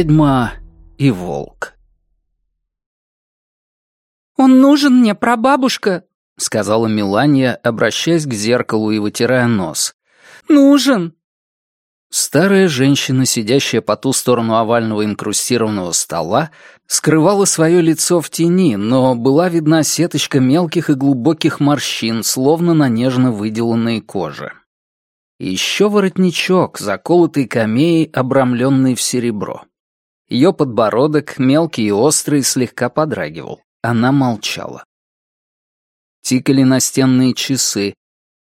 Ведьма и волк. «Он нужен мне, прабабушка», — сказала Миланья, обращаясь к зеркалу и вытирая нос. «Нужен». Старая женщина, сидящая по ту сторону овального инкрустированного стола, скрывала свое лицо в тени, но была видна сеточка мелких и глубоких морщин, словно на нежно выделанной коже. И еще воротничок, заколотый камеей, обрамленный в серебро. Ее подбородок, мелкий и острый, слегка подрагивал. Она молчала. Тикали настенные часы.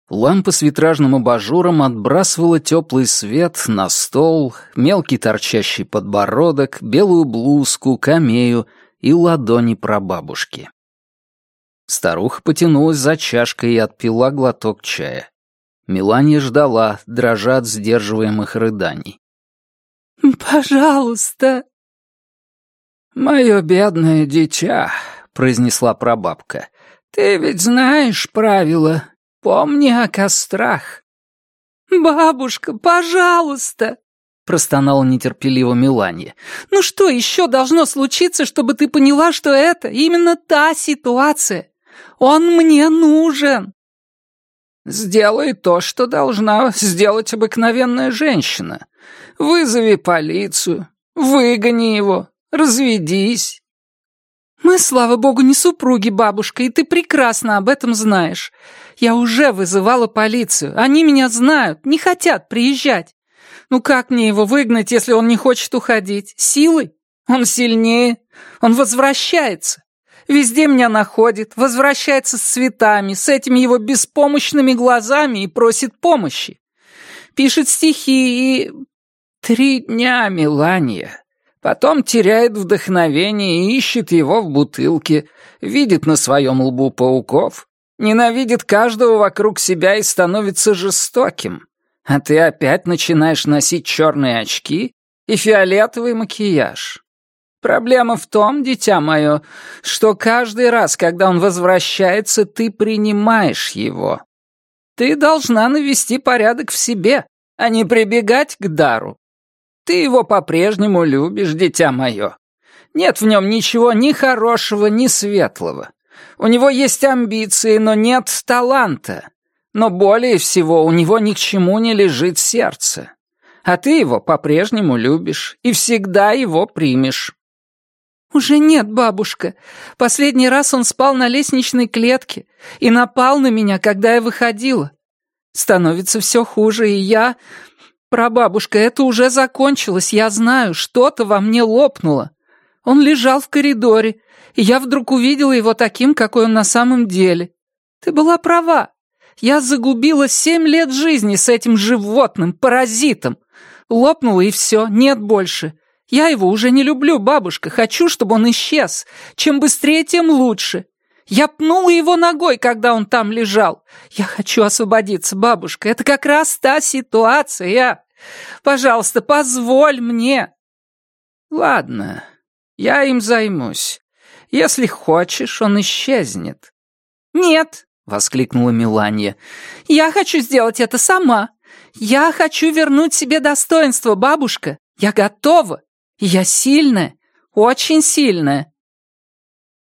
Лампа с витражным абажуром отбрасывала теплый свет на стол, мелкий торчащий подбородок, белую блузку, камею и ладони прабабушки. Старуха потянулась за чашкой и отпила глоток чая. Мелания ждала, дрожа от сдерживаемых рыданий. «Пожалуйста», «Мое бедное дитя», — произнесла прабабка, — «ты ведь знаешь правила. Помни о кострах». «Бабушка, пожалуйста!» — простонала нетерпеливо Меланья. «Ну что еще должно случиться, чтобы ты поняла, что это именно та ситуация? Он мне нужен!» «Сделай то, что должна сделать обыкновенная женщина. Вызови полицию, выгони его, Разведись». «Мы, слава богу, не супруги, бабушка, и ты прекрасно об этом знаешь. Я уже вызывала полицию. Они меня знают, не хотят приезжать. Ну как мне его выгнать, если он не хочет уходить? Силой? Он сильнее. Он возвращается. Везде меня находит, возвращается с цветами, с этими его беспомощными глазами и просит помощи. Пишет стихи и... Три дня, Мелания. Потом теряет вдохновение и ищет его в бутылке, видит на своем лбу пауков, ненавидит каждого вокруг себя и становится жестоким. А ты опять начинаешь носить черные очки и фиолетовый макияж. Проблема в том, дитя мое, что каждый раз, когда он возвращается, ты принимаешь его. Ты должна навести порядок в себе, а не прибегать к дару. Ты его по-прежнему любишь, дитя мое. Нет в нем ничего ни хорошего, ни светлого. У него есть амбиции, но нет таланта. Но более всего у него ни к чему не лежит сердце. А ты его по-прежнему любишь и всегда его примешь. «Уже нет, бабушка. Последний раз он спал на лестничной клетке и напал на меня, когда я выходила. Становится все хуже, и я... «Прабабушка, это уже закончилось, я знаю, что-то во мне лопнуло. Он лежал в коридоре, и я вдруг увидела его таким, какой он на самом деле. Ты была права. Я загубила семь лет жизни с этим животным, паразитом. Лопнуло и все, нет больше. Я его уже не люблю, бабушка, хочу, чтобы он исчез. Чем быстрее, тем лучше. Я пнула его ногой, когда он там лежал. Я хочу освободиться, бабушка. Это как раз та ситуация. Пожалуйста, позволь мне!» «Ладно, я им займусь. Если хочешь, он исчезнет». «Нет!» — воскликнула Миланья. «Я хочу сделать это сама. Я хочу вернуть себе достоинство, бабушка. Я готова. Я сильная, очень сильная».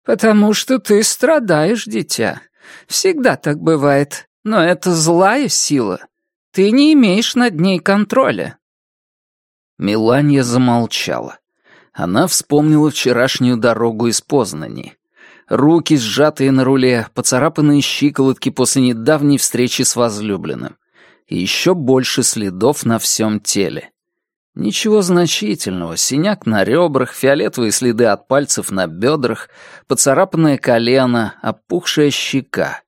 «Потому что ты страдаешь, дитя. Всегда так бывает. Но это злая сила. Ты не имеешь над ней контроля». Миланья замолчала. Она вспомнила вчерашнюю дорогу из Познани. Руки, сжатые на руле, поцарапанные щиколотки после недавней встречи с возлюбленным. И еще больше следов на всем теле. Ничего значительного. Синяк на ребрах, фиолетовые следы от пальцев на бедрах, поцарапанное колено, опухшая щека.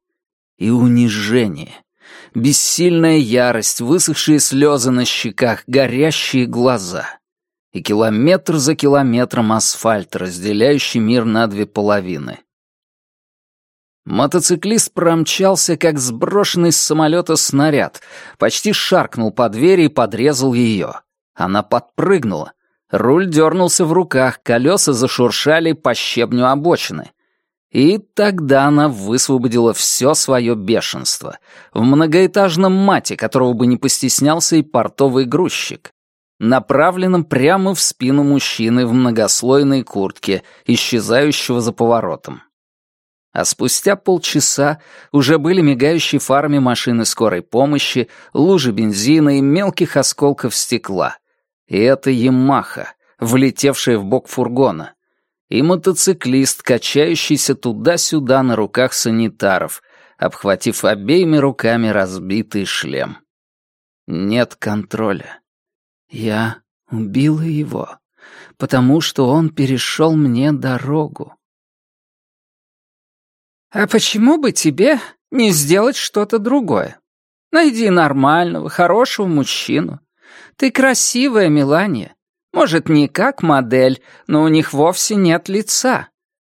И унижение бессильная ярость, высохшие слезы на щеках, горящие глаза. И километр за километром асфальт, разделяющий мир на две половины. Мотоциклист промчался, как сброшенный с самолета снаряд, почти шаркнул по двери и подрезал ее. Она подпрыгнула. Руль дернулся в руках, колеса зашуршали по щебню обочины. И тогда она высвободила все свое бешенство в многоэтажном мате, которого бы не постеснялся и портовый грузчик. направленном прямо в спину мужчины в многослойной куртке, исчезающего за поворотом. А спустя полчаса уже были мигающие фарами машины скорой помощи, лужи бензина и мелких осколков стекла. И это Ямаха, влетевшая в бок фургона. И мотоциклист, качающийся туда-сюда на руках санитаров, обхватив обеими руками разбитый шлем. Нет контроля. Я убила его, потому что он перешел мне дорогу. «А почему бы тебе не сделать что-то другое? Найди нормального, хорошего мужчину. Ты красивая, Мелания. Может, не как модель, но у них вовсе нет лица.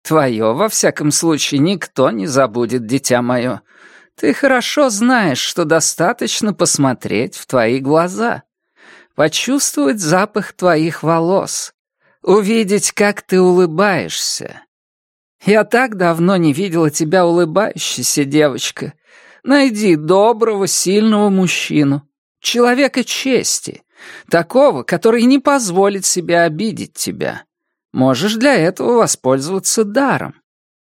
Твое, во всяком случае, никто не забудет, дитя мое. Ты хорошо знаешь, что достаточно посмотреть в твои глаза, почувствовать запах твоих волос, увидеть, как ты улыбаешься, я так давно не видела тебя улыбающейся, девочка. Найди доброго, сильного мужчину, человека чести, такого, который не позволит себе обидеть тебя. Можешь для этого воспользоваться даром.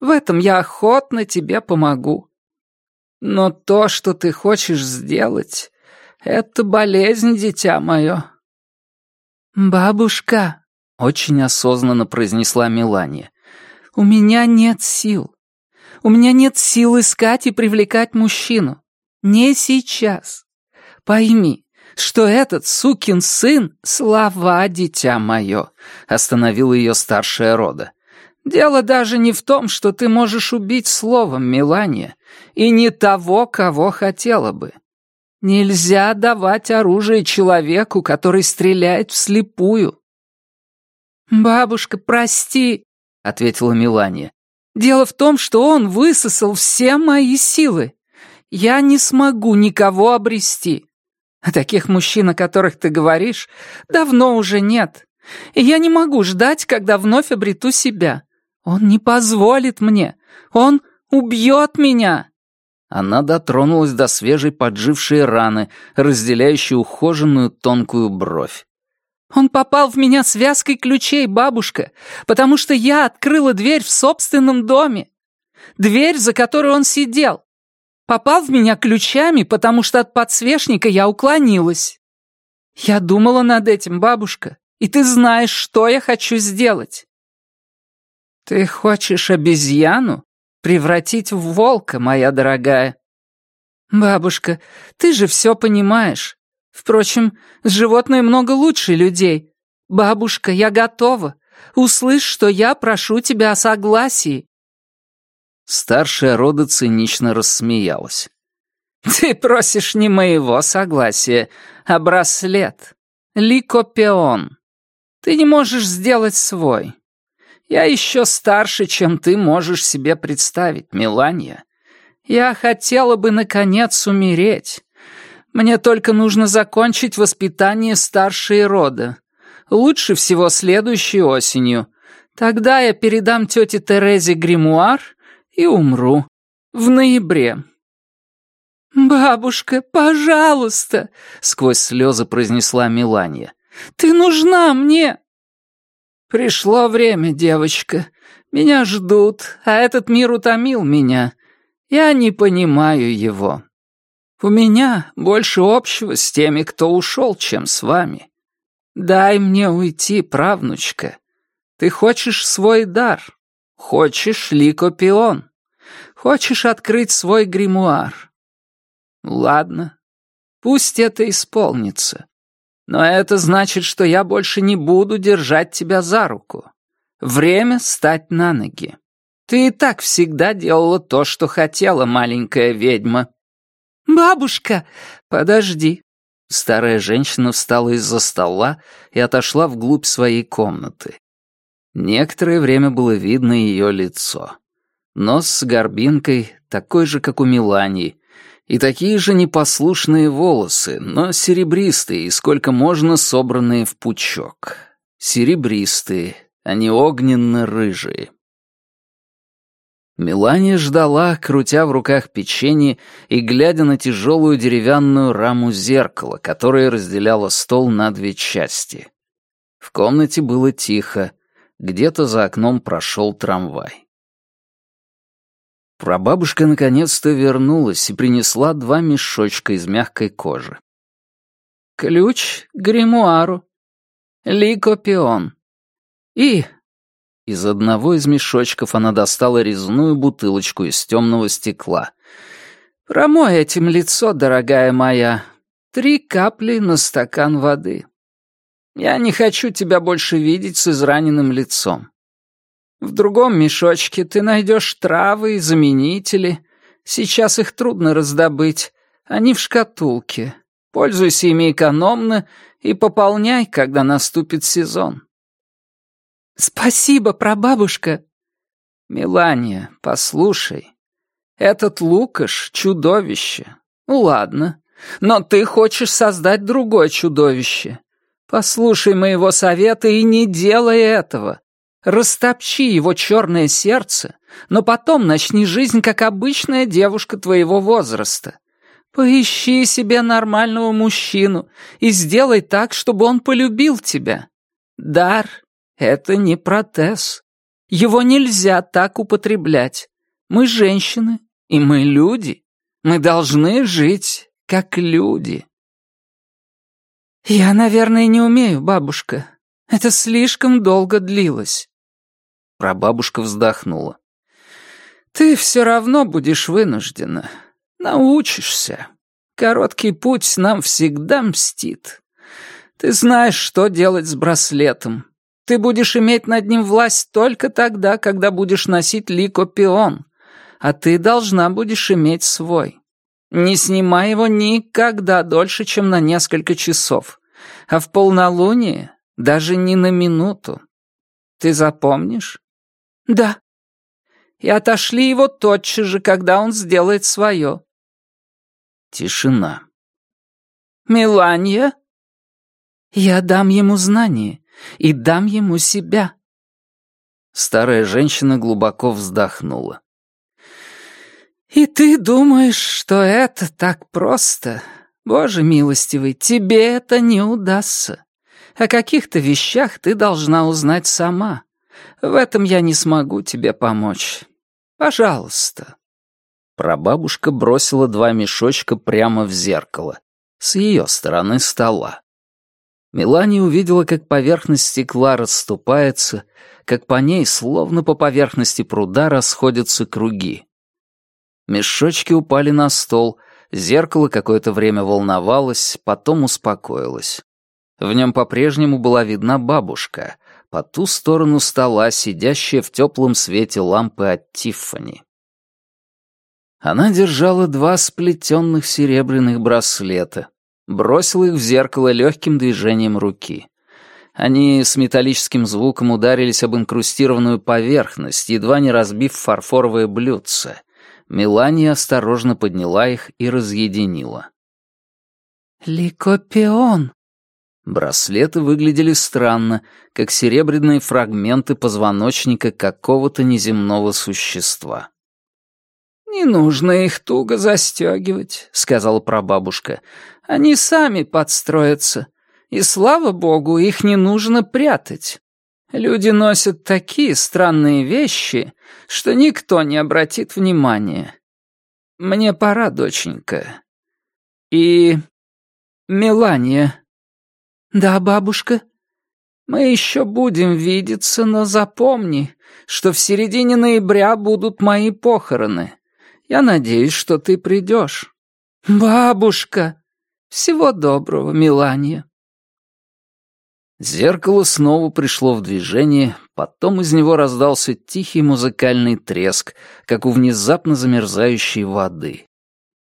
В этом я охотно тебе помогу. Но то, что ты хочешь сделать, это болезнь, дитя мое. «Бабушка», — очень осознанно произнесла Мелания, у меня нет сил. У меня нет сил искать и привлекать мужчину. Не сейчас. Пойми, что этот сукин сын — слова, дитя мое», — остановила ее старшая рода. «Дело даже не в том, что ты можешь убить словом, Мелания, и не того, кого хотела бы. Нельзя давать оружие человеку, который стреляет вслепую». «Бабушка, прости», ответила Милания. «Дело в том, что он высосал все мои силы. Я не смогу никого обрести. А таких мужчин, о которых ты говоришь, давно уже нет. И я не могу ждать, когда вновь обрету себя. Он не позволит мне. Он убьет меня». Она дотронулась до свежей поджившей раны, разделяющей ухоженную тонкую бровь. Он попал в меня связкой ключей, бабушка, потому что я открыла дверь в собственном доме. Дверь, за которой он сидел. Попал в меня ключами, потому что от подсвечника я уклонилась. Я думала над этим, бабушка, и ты знаешь, что я хочу сделать. Ты хочешь обезьяну превратить в волка, моя дорогая? Бабушка, ты же все понимаешь. Впрочем, животные много лучше людей. Бабушка, я готова. Услышь, что я прошу тебя о согласии». Старшая рода цинично рассмеялась. «Ты просишь не моего согласия, а браслет. Ликопеон. Ты не можешь сделать свой. Я еще старше, чем ты можешь себе представить, Мелания. Я хотела бы, наконец, умереть. Мне только нужно закончить воспитание старшей рода. Лучше всего следующей осенью. Тогда я передам тете Терезе гримуар и умру. В ноябре». «Бабушка, пожалуйста!» — сквозь слезы произнесла Миланья. «Ты нужна мне!» «Пришло время, девочка. Меня ждут, а этот мир утомил меня. Я не понимаю его. У меня больше общего с теми, кто ушел, чем с вами. Дай мне уйти, правнучка. Ты хочешь свой дар, хочешь ликопион, хочешь открыть свой гримуар. Ладно, пусть это исполнится. Но это значит, что я больше не буду держать тебя за руку. Время стать на ноги. Ты и так всегда делала то, что хотела, маленькая ведьма. «Бабушка!» «Подожди!» Старая женщина встала из-за стола и отошла вглубь своей комнаты. Некоторое время было видно ее лицо. Нос с горбинкой, такой же, как у Милании, и такие же непослушные волосы, но серебристые и сколько можно собранные в пучок. Серебристые, а не огненно-рыжие. Мелания ждала, крутя в руках печенье и глядя на тяжелую деревянную раму зеркала, которое разделяло стол на две части. В комнате было тихо, где-то за окном прошел трамвай. Прабабушка наконец-то вернулась и принесла два мешочка из мягкой кожи. «Ключ к гримуару. Ликопион. И из одного из мешочков она достала резную бутылочку из темного стекла. «Промой этим лицо, дорогая моя. Три капли на стакан воды. Я не хочу тебя больше видеть с израненным лицом. В другом мешочке ты найдешь травы и заменители. Сейчас их трудно раздобыть. Они в шкатулке. Пользуйся ими экономно и пополняй, когда наступит сезон. «Спасибо, прабабушка!» «Мелания, послушай, этот Лукаш — чудовище. Ну ладно, но ты хочешь создать другое чудовище. Послушай моего совета и не делай этого. Растопчи его черное сердце, но потом начни жизнь как обычная девушка твоего возраста. Поищи себе нормального мужчину и сделай так, чтобы он полюбил тебя. Дар это не протез. Его нельзя так употреблять. Мы женщины, и мы люди. Мы должны жить как люди. Я, наверное, не умею, бабушка. Это слишком долго длилось. Прабабушка вздохнула. Ты все равно будешь вынуждена. Научишься. Короткий путь нам всегда мстит. Ты знаешь, что делать с браслетом. Ты будешь иметь над ним власть только тогда, когда будешь носить ликопион, а ты должна будешь иметь свой. Не снимай его никогда дольше, чем на несколько часов, а в полнолуние даже не на минуту. Ты запомнишь? Да. И отошли его тотчас же, когда он сделает свое. Тишина. Миланья? Я дам ему знание, и дам ему себя». Старая женщина глубоко вздохнула. «И ты думаешь, что это так просто? Боже милостивый, тебе это не удастся. О каких-то вещах ты должна узнать сама. В этом я не смогу тебе помочь. Пожалуйста». Прабабушка бросила два мешочка прямо в зеркало, с ее стороны стола. Мелания увидела, как поверхность стекла расступается, как по ней, словно по поверхности пруда, расходятся круги. Мешочки упали на стол, зеркало какое-то время волновалось, потом успокоилось. В нем по-прежнему была видна бабушка, по ту сторону стола, сидящая в теплом свете лампы от Тиффани. Она держала два сплетенных серебряных браслета, бросил их в зеркало легким движением руки. Они с металлическим звуком ударились об инкрустированную поверхность, едва не разбив фарфоровое блюдце. Мелания осторожно подняла их и разъединила. «Ликопион!» Браслеты выглядели странно, как серебряные фрагменты позвоночника какого-то неземного существа. «Не нужно их туго застегивать», — сказала прабабушка. «Они сами подстроятся. И, слава богу, их не нужно прятать. Люди носят такие странные вещи, что никто не обратит внимания. Мне пора, доченька. И... Мелания». «Да, бабушка?» «Мы еще будем видеться, но запомни, что в середине ноября будут мои похороны. Я надеюсь, что ты придешь. Бабушка! Всего доброго, Миланья. Зеркало снова пришло в движение, потом из него раздался тихий музыкальный треск, как у внезапно замерзающей воды.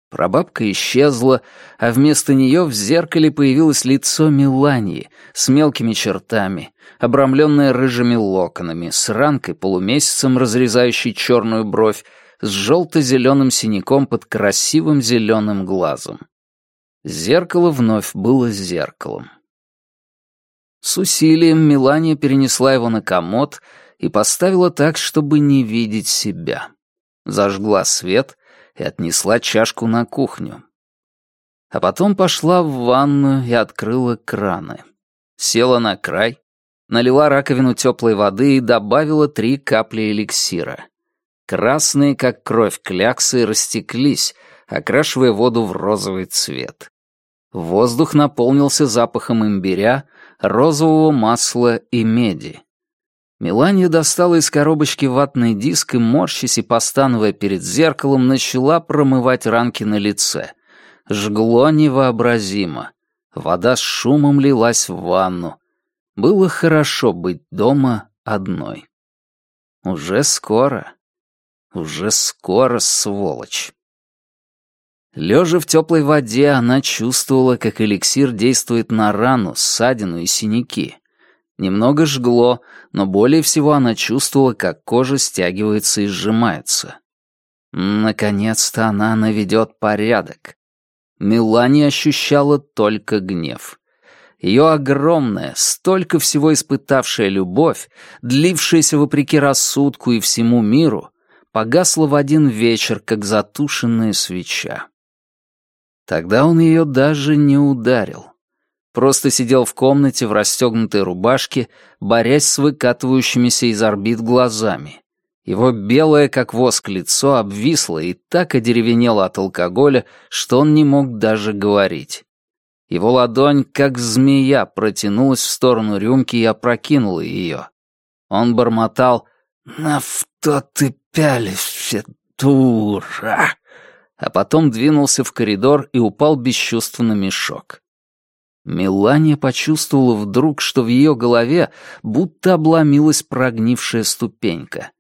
Прабабка исчезла, а вместо нее в зеркале появилось лицо Милании с мелкими чертами, обрамленное рыжими локонами, с ранкой полумесяцем, разрезающей черную бровь, с желто-зеленым синяком под красивым зеленым глазом. Зеркало вновь было зеркалом. С усилием Мелания перенесла его на комод и поставила так, чтобы не видеть себя. зажгла свет и отнесла чашку на кухню. А потом пошла в ванную и открыла краны. Села на край, налила раковину теплой воды и добавила три капли эликсира. Красные, как кровь, кляксы растеклись, окрашивая воду в розовый цвет. Воздух наполнился запахом имбиря, розового масла и меди. Мелания достала из коробочки ватный диск и, морщась и постановая перед зеркалом, начала промывать ранки на лице. Жгло невообразимо. Вода с шумом лилась в ванну. Было хорошо быть дома одной. Уже скоро. Уже скоро, сволочь. Лежа в теплой воде, она чувствовала, как эликсир действует на рану, ссадину и синяки. Немного жгло, но более всего она чувствовала, как кожа стягивается и сжимается. Наконец-то она наведет порядок. Мелани ощущала только гнев. Ее огромная, столько всего испытавшая любовь, длившаяся вопреки рассудку и всему миру, погасла в один вечер, как затушенная свеча. Тогда он ее даже не ударил просто сидел в комнате в расстегнутой рубашке, борясь с выкатывающимися из орбит глазами. Его белое, как воск, лицо обвисло и так одеревенело от алкоголя, что он не мог даже говорить. Его ладонь, как змея, протянулась в сторону рюмки и опрокинула ее. Он бормотал «На что ты пялишься, дура?» А потом двинулся в коридор и упал без чувств на мешок. Мелания почувствовала вдруг, что в ее голове будто обломилась прогнившая ступенька.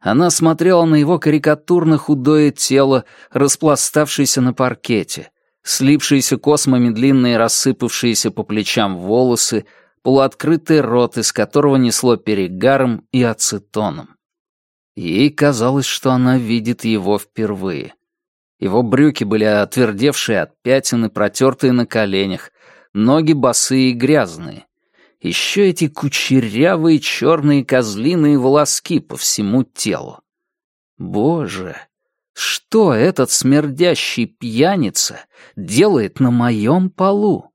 Она смотрела на его карикатурно худое тело, распластавшееся на паркете, слипшиеся космами длинные рассыпавшиеся по плечам волосы, полуоткрытый рот, из которого несло перегаром и ацетоном. Ей казалось, что она видит его впервые. Его брюки были отвердевшие от пятен и протертые на коленях, ноги босые и грязные. Еще эти кучерявые черные козлиные волоски по всему телу. Боже, что этот смердящий пьяница делает на моем полу?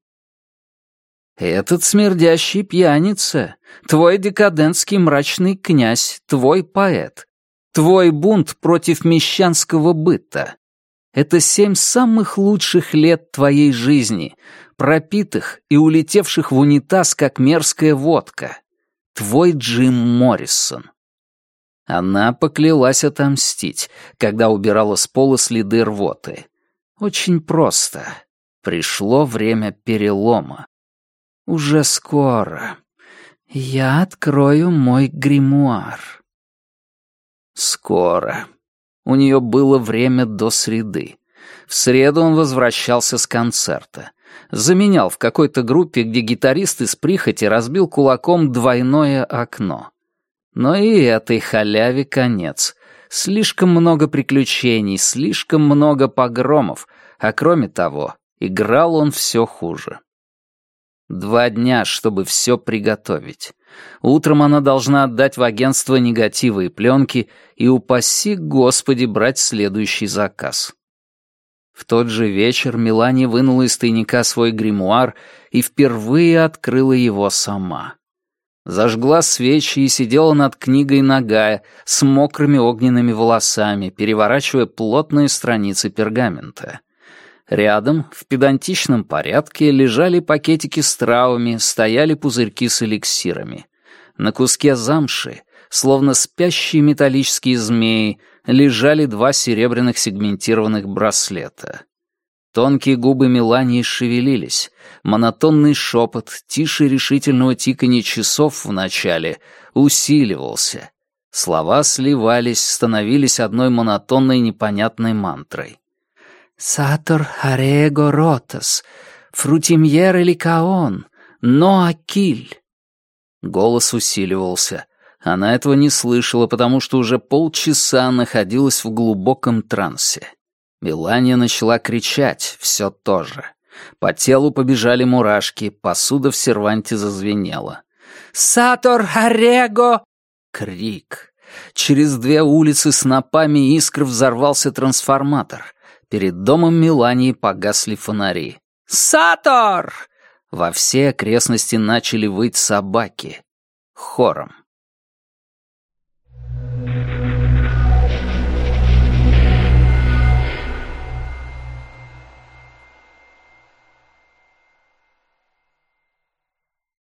Этот смердящий пьяница, твой декадентский мрачный князь, твой поэт, твой бунт против мещанского быта. Это семь самых лучших лет твоей жизни, пропитых и улетевших в унитаз, как мерзкая водка. Твой Джим Моррисон. Она поклялась отомстить, когда убирала с пола следы рвоты. Очень просто. Пришло время перелома. Уже скоро. Я открою мой гримуар. Скоро. У нее было время до среды. В среду он возвращался с концерта заменял в какой-то группе, где гитарист из прихоти разбил кулаком двойное окно. Но и этой халяве конец. Слишком много приключений, слишком много погромов, а кроме того, играл он все хуже. Два дня, чтобы все приготовить. Утром она должна отдать в агентство негативы и пленки и, упаси Господи, брать следующий заказ. В тот же вечер Мелания вынула из тайника свой гримуар и впервые открыла его сама. Зажгла свечи и сидела над книгой нагая, с мокрыми огненными волосами, переворачивая плотные страницы пергамента. Рядом, в педантичном порядке, лежали пакетики с травами, стояли пузырьки с эликсирами. На куске замши, словно спящие металлические змеи, лежали два серебряных сегментированных браслета. Тонкие губы Мелании шевелились. Монотонный шепот, тише решительного тикания часов в начале, усиливался. Слова сливались, становились одной монотонной непонятной мантрой. «Сатор Харего Ротас, Фрутимьер или Каон, Ноакиль». Голос усиливался. Она этого не слышала, потому что уже полчаса находилась в глубоком трансе. Мелания начала кричать, все то же. По телу побежали мурашки, посуда в серванте зазвенела. «Сатор Харего!» Крик. Через две улицы снопами искр взорвался трансформатор. Перед домом Мелании погасли фонари. «Сатор!» Во все окрестности начали выть собаки. Хором.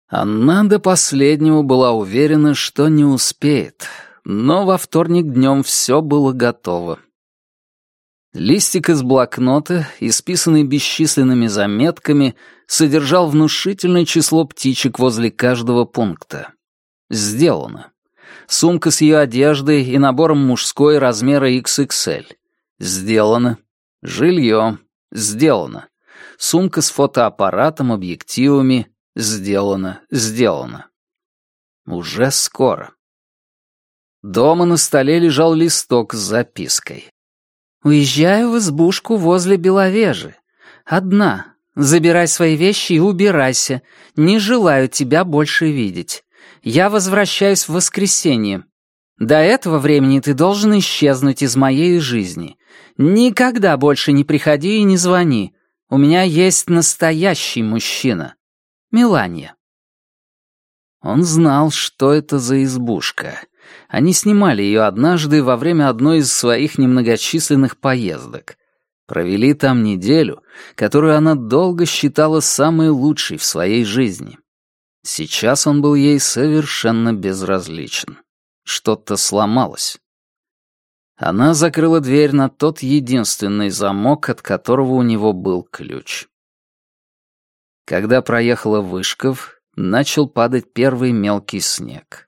Она до последнего была уверена, что не успеет, но во вторник днем все было готово. Листик из блокнота, исписанный бесчисленными заметками, содержал внушительное число птичек возле каждого пункта. Сделано. Сумка с ее одеждой и набором мужской размера XXL. Сделано. Жилье. Сделано. Сумка с фотоаппаратом, объективами. Сделано, сделано. Уже скоро. Дома на столе лежал листок с запиской. «Уезжаю в избушку возле Беловежи. Одна. Забирай свои вещи и убирайся. Не желаю тебя больше видеть. Я возвращаюсь в воскресенье. До этого времени ты должен исчезнуть из моей жизни. Никогда больше не приходи и не звони. У меня есть настоящий мужчина. Мелания. Он знал, что это за избушка. Они снимали ее однажды во время одной из своих немногочисленных поездок. Провели там неделю, которую она долго считала самой лучшей в своей жизни. Сейчас он был ей совершенно безразличен. Что-то сломалось. Она закрыла дверь на тот единственный замок, от которого у него был ключ. Когда проехала Вышков, начал падать первый мелкий снег.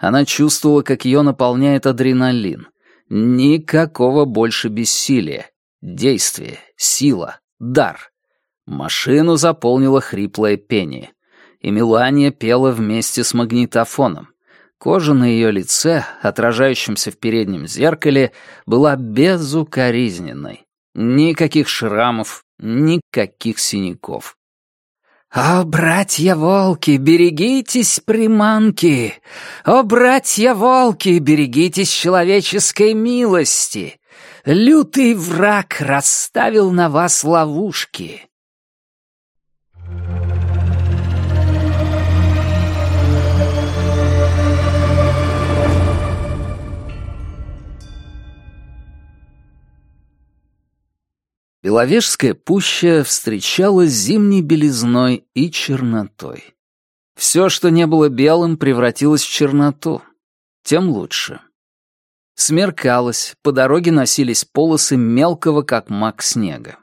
Она чувствовала, как ее наполняет адреналин. Никакого больше бессилия. Действие, сила, дар. Машину заполнило хриплое пение. И Мелания пела вместе с магнитофоном. Кожа на ее лице, отражающемся в переднем зеркале, была безукоризненной. Никаких шрамов, никаких синяков. «О, братья-волки, берегитесь приманки! О, братья-волки, берегитесь человеческой милости! Лютый враг расставил на вас ловушки!» Беловежская пуща встречалась зимней белизной и чернотой. Все, что не было белым, превратилось в черноту. Тем лучше. Смеркалось, по дороге носились полосы мелкого, как мак снега.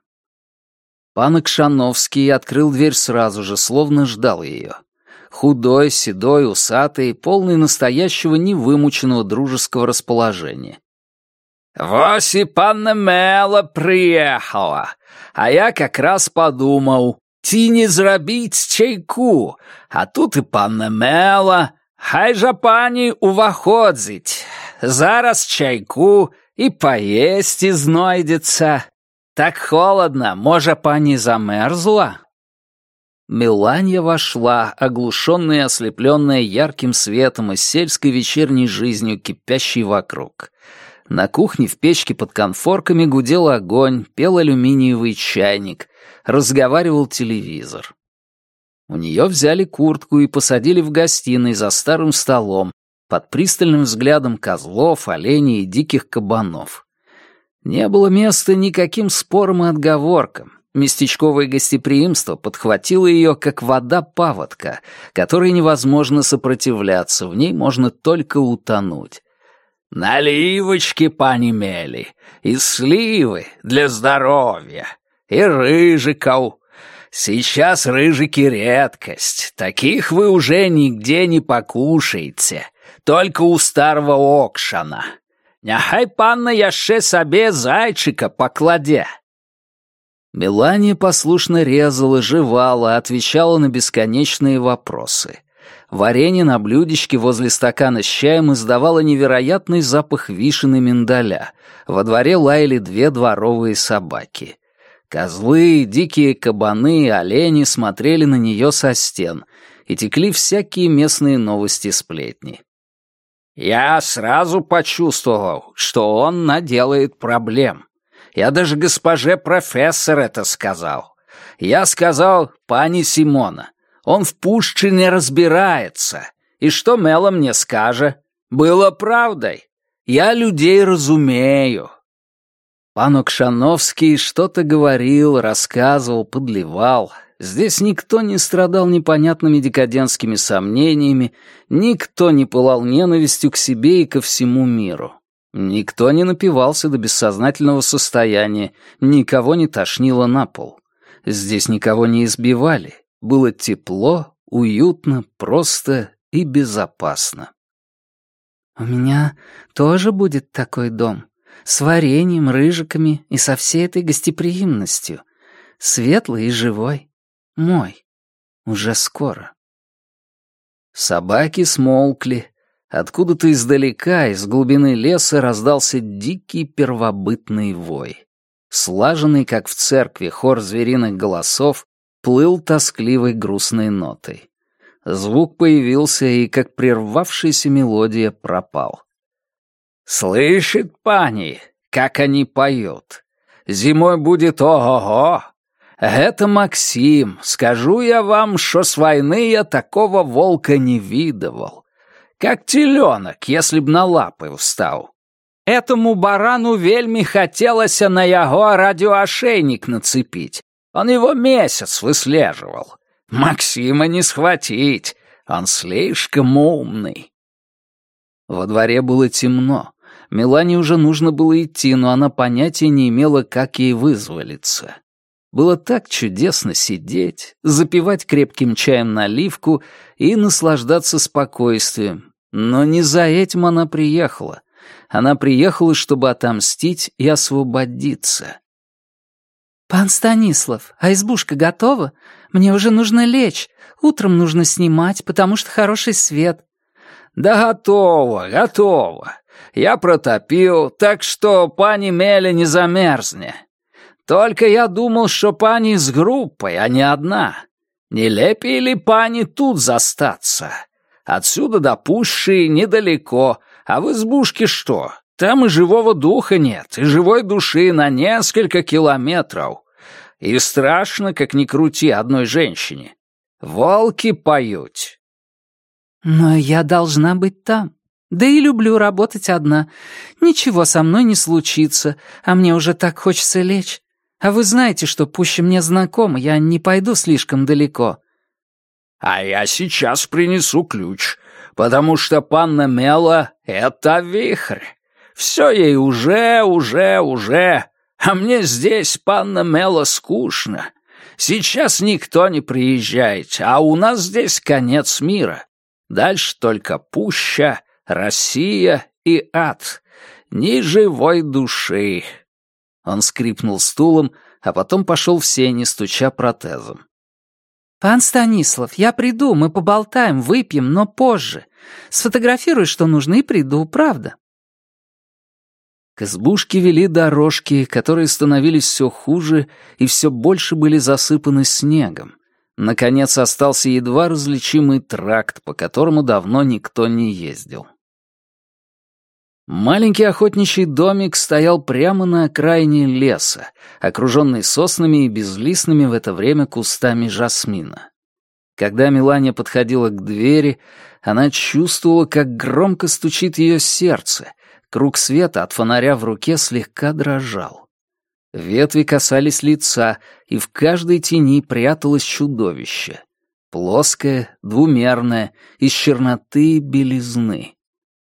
Пан Акшановский открыл дверь сразу же, словно ждал ее. Худой, седой, усатый, полный настоящего невымученного дружеского расположения. «Вось и панна Мела приехала, а я как раз подумал, ті не зробіть чайку, а тут і панна Мела, хай жа пані уваходзить. Зараз чайку і поесть знойдется. Так холодно, може, пани замерзла?» Меланья вошла, оглушенная и ослепленная ярким светом и сельской вечерней жизнью, кипящей вокруг. на кухне в печке под конфорками гудел огонь, пел алюминиевый чайник, разговаривал телевизор. У нее взяли куртку и посадили в гостиной за старым столом, под пристальным взглядом козлов, оленей и диких кабанов. Не было места никаким спорам и отговоркам. Местечковое гостеприимство подхватило ее, как вода паводка, которой невозможно сопротивляться, в ней можно только утонуть. Наливочки понемели, и сливы для здоровья, и рыжиков. Сейчас рыжики редкость, таких вы уже нигде не покушаете, только у старого Окшана. Няхай панна яше себе зайчика покладе. Мелания послушно резала, жевала, отвечала на бесконечные вопросы. Варенье на блюдечке возле стакана с чаем издавало невероятный запах вишен и миндаля. Во дворе лаяли две дворовые собаки. Козлы, дикие кабаны и олени смотрели на нее со стен, и текли всякие местные новости-сплетни. Я сразу почувствовал, что он наделает проблем. Я даже госпоже профессор это сказал. Я сказал, пани Симона, он в пуще не разбирается. И что Мела мне скажет? Было правдой. Я людей разумею. Пан Окшановский что-то говорил, рассказывал, подливал. Здесь никто не страдал непонятными декадентскими сомнениями, никто не пылал ненавистью к себе и ко всему миру. Никто не напивался до бессознательного состояния, никого не тошнило на пол. Здесь никого не избивали. Было тепло, уютно, просто и безопасно. «У меня тоже будет такой дом», с вареньем, рыжиками и со всей этой гостеприимностью. Светлый и живой. Мой. Уже скоро. Собаки смолкли. Откуда-то издалека, из глубины леса, раздался дикий первобытный вой. Слаженный, как в церкви, хор звериных голосов плыл тоскливой грустной нотой. Звук появился и, как прервавшаяся мелодия, пропал. «Слышит пани, как они поют? Зимой будет ого-го. Это Максим. Скажу я вам, что с войны я такого волка не видывал. Как теленок, если б на лапы встал. Этому барану вельми хотелось на яго радиоошейник нацепить. Он его месяц выслеживал. Максима не схватить, он слишком умный. Во дворе было темно. Мелане уже нужно было идти, но она понятия не имела, как ей вызволиться. Было так чудесно сидеть, запивать крепким чаем наливку и наслаждаться спокойствием. Но не за этим она приехала. Она приехала, чтобы отомстить и освободиться. «Пан Станислав, а избушка готова? Мне уже нужно лечь. Утром нужно снимать, потому что хороший свет». «Да готово, готово. Я протопил, так что пани Меля не замерзне. Только я думал, что пани с группой, а не одна. Не лепее ли пани тут застаться? Отсюда до Пущи недалеко, а в избушке что? Там и живого духа нет, и живой души на несколько километров. И страшно, как ни крути одной женщине. Волки поют. Но я должна быть там. Да и люблю работать одна. Ничего со мной не случится, а мне уже так хочется лечь. А вы знаете, что пуще мне знакомо, я не пойду слишком далеко». «А я сейчас принесу ключ, потому что панна Мела — это вихрь. Все ей уже, уже, уже, а мне здесь, панна Мела, скучно. Сейчас никто не приезжает, а у нас здесь конец мира. Дальше только пуща, Россия и ад. Ни живой души. Он скрипнул стулом, а потом пошел в сени, стуча протезом. «Пан Станислав, я приду, мы поболтаем, выпьем, но позже. Сфотографируй, что нужно, и приду, правда?» К избушке вели дорожки, которые становились все хуже и все больше были засыпаны снегом. Наконец остался едва различимый тракт, по которому давно никто не ездил. Маленький охотничий домик стоял прямо на окраине леса, окруженный соснами и безлистными в это время кустами жасмина. Когда Милания подходила к двери, она чувствовала, как громко стучит ее сердце. Круг света от фонаря в руке слегка дрожал. Ветви касались лица, и в каждой тени пряталось чудовище. Плоское, двумерное, из черноты и белизны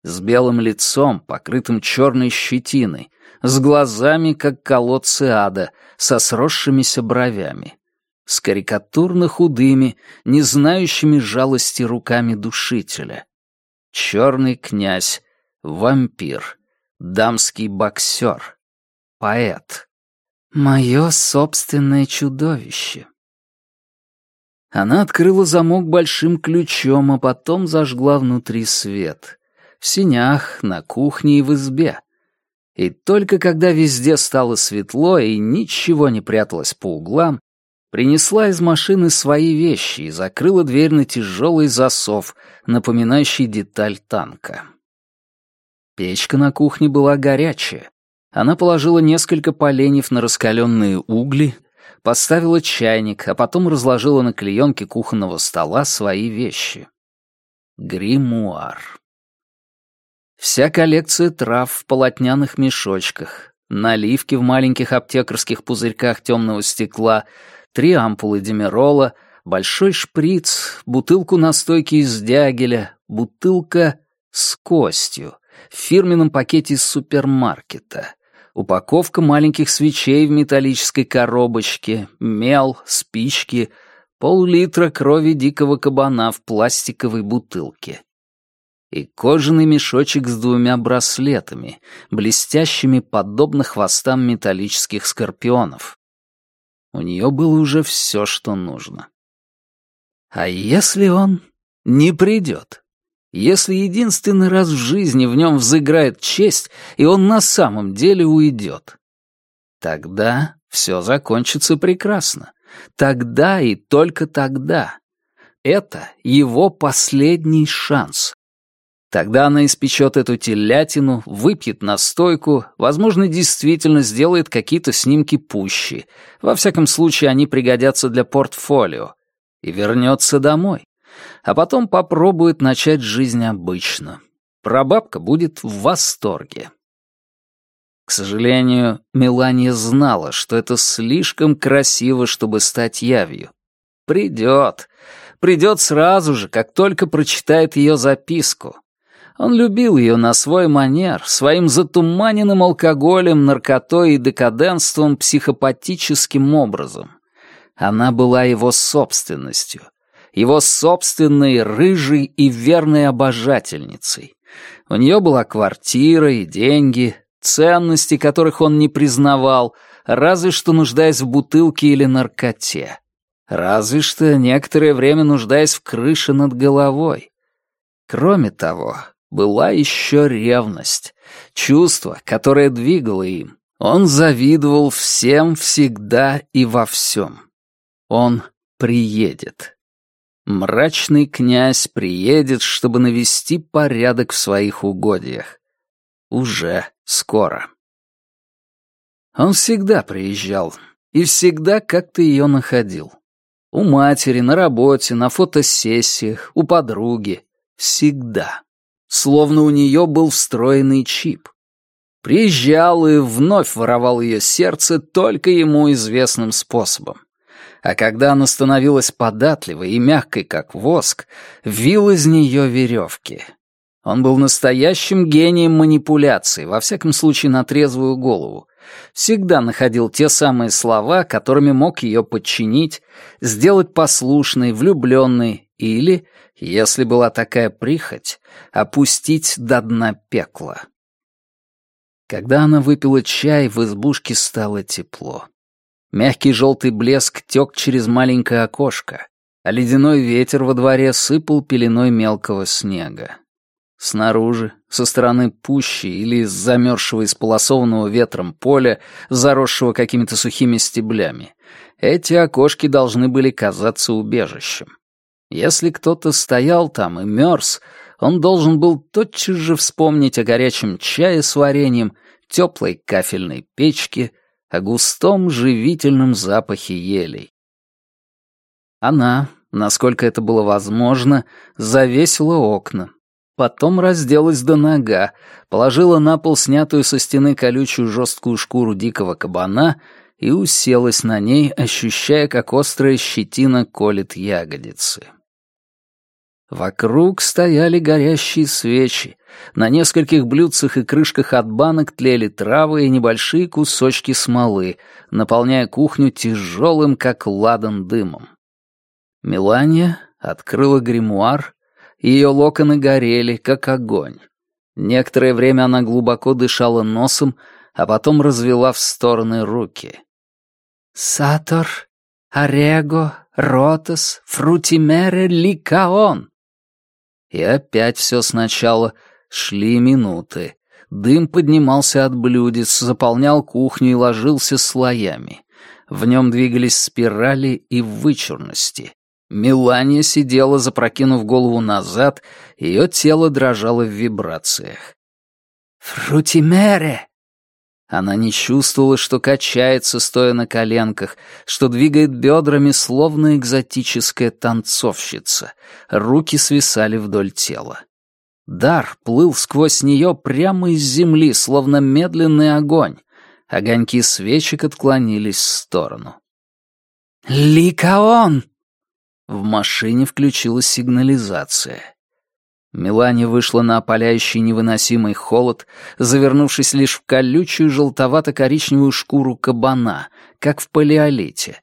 с белым лицом, покрытым черной щетиной, с глазами, как колодцы ада, со сросшимися бровями, с карикатурно худыми, не знающими жалости руками душителя. Черный князь, вампир, дамский боксер, поэт. Мое собственное чудовище. Она открыла замок большим ключом, а потом зажгла внутри свет — в синях, на кухне и в избе. И только когда везде стало светло и ничего не пряталось по углам, принесла из машины свои вещи и закрыла дверь на тяжелый засов, напоминающий деталь танка. Печка на кухне была горячая. Она положила несколько поленьев на раскаленные угли, поставила чайник, а потом разложила на клеенке кухонного стола свои вещи. Гримуар. Вся коллекция трав в полотняных мешочках, наливки в маленьких аптекарских пузырьках темного стекла, три ампулы демерола, большой шприц, бутылку настойки из дягеля, бутылка с костью в фирменном пакете из супермаркета, упаковка маленьких свечей в металлической коробочке, мел, спички, пол-литра крови дикого кабана в пластиковой бутылке и кожаный мешочек с двумя браслетами, блестящими подобно хвостам металлических скорпионов. У нее было уже все, что нужно. А если он не придет? Если единственный раз в жизни в нем взыграет честь, и он на самом деле уйдет? Тогда все закончится прекрасно. Тогда и только тогда. Это его последний шанс. Тогда она испечет эту телятину, выпьет настойку, возможно, действительно сделает какие-то снимки пущи. Во всяком случае, они пригодятся для портфолио. И вернется домой. А потом попробует начать жизнь обычно. Прабабка будет в восторге. К сожалению, Мелания знала, что это слишком красиво, чтобы стать явью. Придет. Придет сразу же, как только прочитает ее записку. Он любил ее на свой манер, своим затуманенным алкоголем, наркотой и декаденством психопатическим образом. Она была его собственностью, его собственной рыжей и верной обожательницей. У нее была квартира и деньги, ценности, которых он не признавал, разве что нуждаясь в бутылке или наркоте. Разве что некоторое время нуждаясь в крыше над головой. Кроме того, была еще ревность, чувство, которое двигало им. Он завидовал всем, всегда и во всем. Он приедет. Мрачный князь приедет, чтобы навести порядок в своих угодьях. Уже скоро. Он всегда приезжал и всегда как-то ее находил. У матери, на работе, на фотосессиях, у подруги. Всегда словно у нее был встроенный чип. Приезжал и вновь воровал ее сердце только ему известным способом. А когда она становилась податливой и мягкой, как воск, вил из нее веревки. Он был настоящим гением манипуляции, во всяком случае на трезвую голову. Всегда находил те самые слова, которыми мог ее подчинить, сделать послушной, влюбленной или, если была такая прихоть, опустить до дна пекла. Когда она выпила чай, в избушке стало тепло. Мягкий желтый блеск тек через маленькое окошко, а ледяной ветер во дворе сыпал пеленой мелкого снега. Снаружи, со стороны пущи или из замерзшего исполосованного ветром поля, заросшего какими-то сухими стеблями, эти окошки должны были казаться убежищем. Если кто-то стоял там и мерз, он должен был тотчас же вспомнить о горячем чае с вареньем, теплой кафельной печке, о густом живительном запахе елей. Она, насколько это было возможно, завесила окна. Потом разделась до нога, положила на пол снятую со стены колючую жесткую шкуру дикого кабана и уселась на ней, ощущая, как острая щетина колет ягодицы. Вокруг стояли горящие свечи. На нескольких блюдцах и крышках от банок тлели травы и небольшие кусочки смолы, наполняя кухню тяжелым, как ладан, дымом. Мелания открыла гримуар, ее локоны горели, как огонь. Некоторое время она глубоко дышала носом, а потом развела в стороны руки. «Сатор, Орего, Ротос, Фрутимере, Ликаон!» И опять все сначала. Шли минуты. Дым поднимался от блюдец, заполнял кухню и ложился слоями. В нем двигались спирали и вычурности. Мелания сидела, запрокинув голову назад, ее тело дрожало в вибрациях. «Фрутимере!» Она не чувствовала, что качается, стоя на коленках, что двигает бедрами, словно экзотическая танцовщица. Руки свисали вдоль тела. Дар плыл сквозь нее прямо из земли, словно медленный огонь. Огоньки свечек отклонились в сторону. «Ликаон!» В машине включилась сигнализация. Мелания вышла на опаляющий невыносимый холод, завернувшись лишь в колючую желтовато-коричневую шкуру кабана, как в палеолите.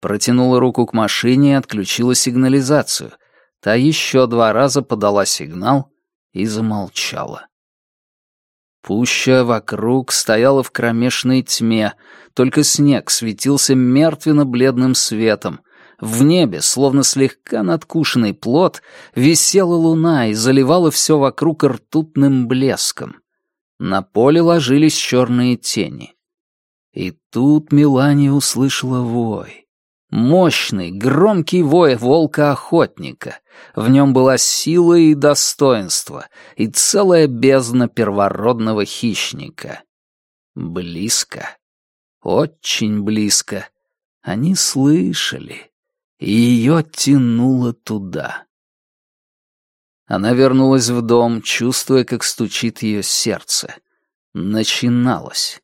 Протянула руку к машине и отключила сигнализацию. Та еще два раза подала сигнал и замолчала. Пуща вокруг стояла в кромешной тьме, только снег светился мертвенно-бледным светом, в небе, словно слегка надкушенный плод, висела луна и заливала все вокруг ртутным блеском. На поле ложились черные тени. И тут Мелания услышала вой. Мощный, громкий вой волка-охотника. В нем была сила и достоинство, и целая бездна первородного хищника. Близко. Очень близко. Они слышали и ее тянуло туда. Она вернулась в дом, чувствуя, как стучит ее сердце. Начиналось.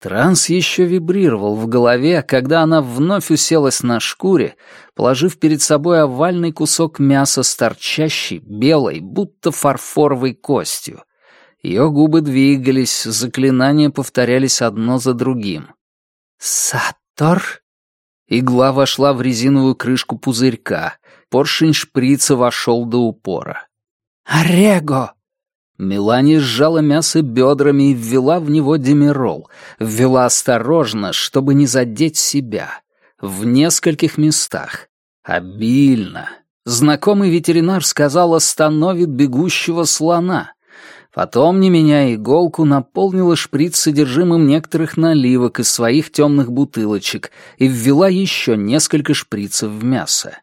Транс еще вибрировал в голове, когда она вновь уселась на шкуре, положив перед собой овальный кусок мяса с торчащей, белой, будто фарфоровой костью. Ее губы двигались, заклинания повторялись одно за другим. «Сатор?» Игла вошла в резиновую крышку пузырька. Поршень шприца вошел до упора. «Орего!» Мелания сжала мясо бедрами и ввела в него демирол. Ввела осторожно, чтобы не задеть себя. В нескольких местах. Обильно. Знакомый ветеринар сказал, остановит бегущего слона. Потом, не меняя иголку, наполнила шприц содержимым некоторых наливок из своих темных бутылочек и ввела еще несколько шприцев в мясо.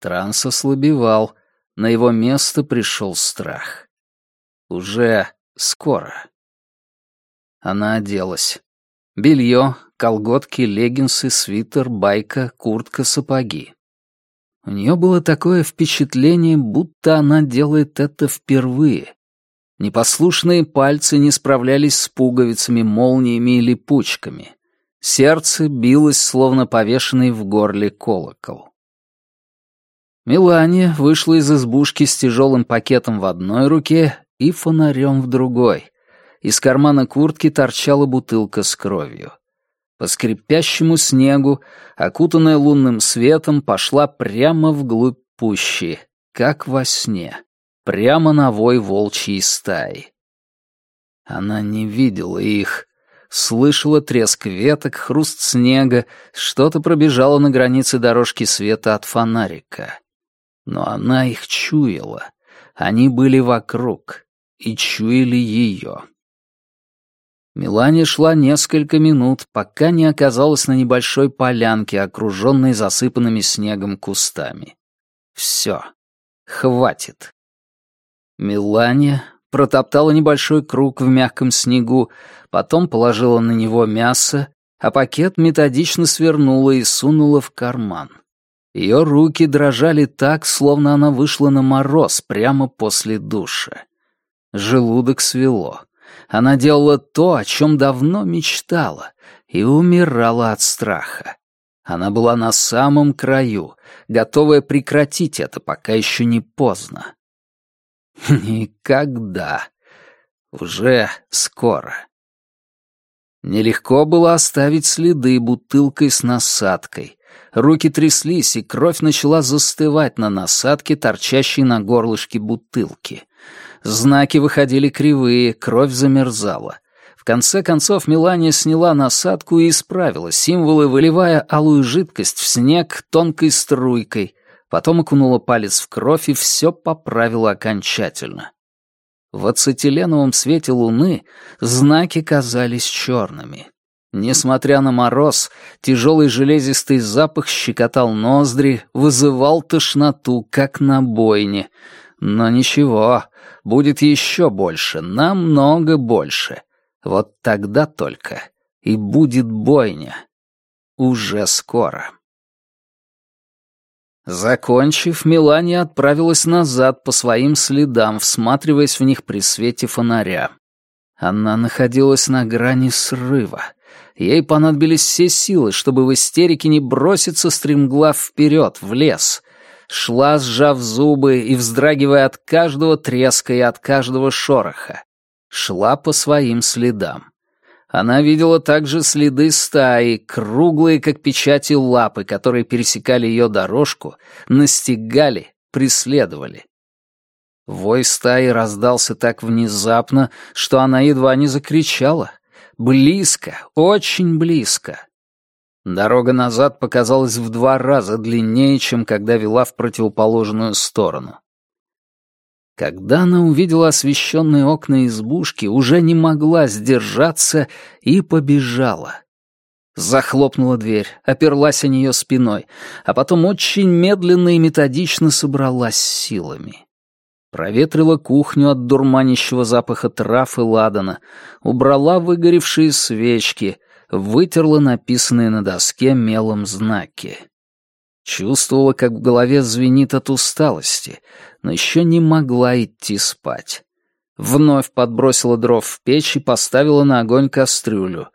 Транс ослабевал, на его место пришел страх. Уже скоро. Она оделась. Белье, колготки, леггинсы, свитер, байка, куртка, сапоги. У нее было такое впечатление, будто она делает это впервые. Непослушные пальцы не справлялись с пуговицами, молниями или пучками. Сердце билось, словно повешенный в горле колокол. Мелания вышла из избушки с тяжелым пакетом в одной руке и фонарем в другой. Из кармана куртки торчала бутылка с кровью. По скрипящему снегу, окутанная лунным светом, пошла прямо вглубь пущи, как во сне прямо на вой волчьей стаи. Она не видела их, слышала треск веток, хруст снега, что-то пробежало на границе дорожки света от фонарика. Но она их чуяла. Они были вокруг и чуяли ее. Мелания шла несколько минут, пока не оказалась на небольшой полянке, окруженной засыпанными снегом кустами. Все. Хватит. Мелания протоптала небольшой круг в мягком снегу, потом положила на него мясо, а пакет методично свернула и сунула в карман. Ее руки дрожали так, словно она вышла на мороз прямо после душа. Желудок свело. Она делала то, о чем давно мечтала, и умирала от страха. Она была на самом краю, готовая прекратить это, пока еще не поздно. Никогда. Уже скоро. Нелегко было оставить следы бутылкой с насадкой. Руки тряслись, и кровь начала застывать на насадке, торчащей на горлышке бутылки. Знаки выходили кривые, кровь замерзала. В конце концов Мелания сняла насадку и исправила символы, выливая алую жидкость в снег тонкой струйкой, потом окунула палец в кровь и все поправила окончательно. В ацетиленовом свете луны знаки казались черными. Несмотря на мороз, тяжелый железистый запах щекотал ноздри, вызывал тошноту, как на бойне. Но ничего, будет еще больше, намного больше. Вот тогда только и будет бойня. Уже скоро. Закончив, Мелания отправилась назад по своим следам, всматриваясь в них при свете фонаря. Она находилась на грани срыва. Ей понадобились все силы, чтобы в истерике не броситься стремглав вперед, в лес. Шла, сжав зубы и вздрагивая от каждого треска и от каждого шороха. Шла по своим следам. Она видела также следы стаи, круглые, как печати лапы, которые пересекали ее дорожку, настигали, преследовали. Вой стаи раздался так внезапно, что она едва не закричала. Близко, очень близко. Дорога назад показалась в два раза длиннее, чем когда вела в противоположную сторону. Когда она увидела освещенные окна избушки, уже не могла сдержаться и побежала. Захлопнула дверь, оперлась о нее спиной, а потом очень медленно и методично собралась силами. Проветрила кухню от дурманящего запаха трав и ладана, убрала выгоревшие свечки, вытерла написанные на доске мелом знаки. Чувствовала, как в голове звенит от усталости, но еще не могла идти спать. Вновь подбросила дров в печь и поставила на огонь кастрюлю.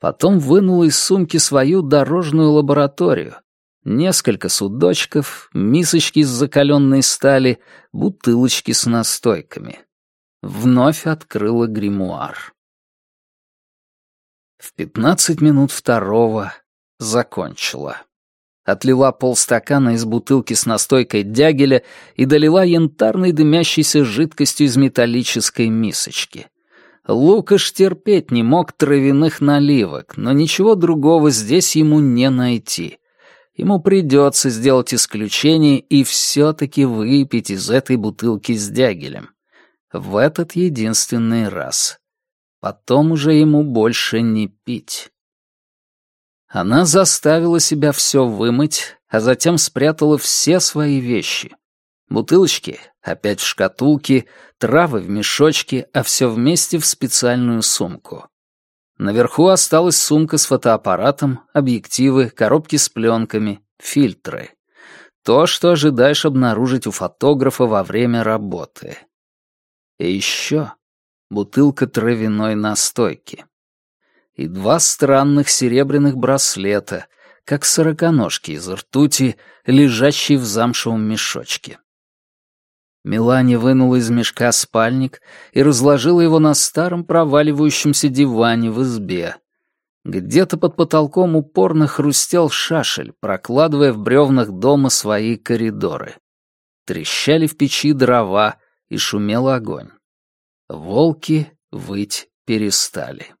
Потом вынула из сумки свою дорожную лабораторию. Несколько судочков, мисочки из закаленной стали, бутылочки с настойками. Вновь открыла гримуар. В пятнадцать минут второго закончила отлила полстакана из бутылки с настойкой дягеля и долила янтарной дымящейся жидкостью из металлической мисочки. Лукаш терпеть не мог травяных наливок, но ничего другого здесь ему не найти. Ему придется сделать исключение и все-таки выпить из этой бутылки с дягелем. В этот единственный раз. Потом уже ему больше не пить. Она заставила себя все вымыть, а затем спрятала все свои вещи. Бутылочки опять в шкатулке, травы в мешочке, а все вместе в специальную сумку. Наверху осталась сумка с фотоаппаратом, объективы, коробки с пленками, фильтры. То, что ожидаешь обнаружить у фотографа во время работы. И еще бутылка травяной настойки и два странных серебряных браслета, как сороконожки из ртути, лежащие в замшевом мешочке. Мелания вынула из мешка спальник и разложила его на старом проваливающемся диване в избе. Где-то под потолком упорно хрустел шашель, прокладывая в бревнах дома свои коридоры. Трещали в печи дрова и шумел огонь. Волки выть перестали.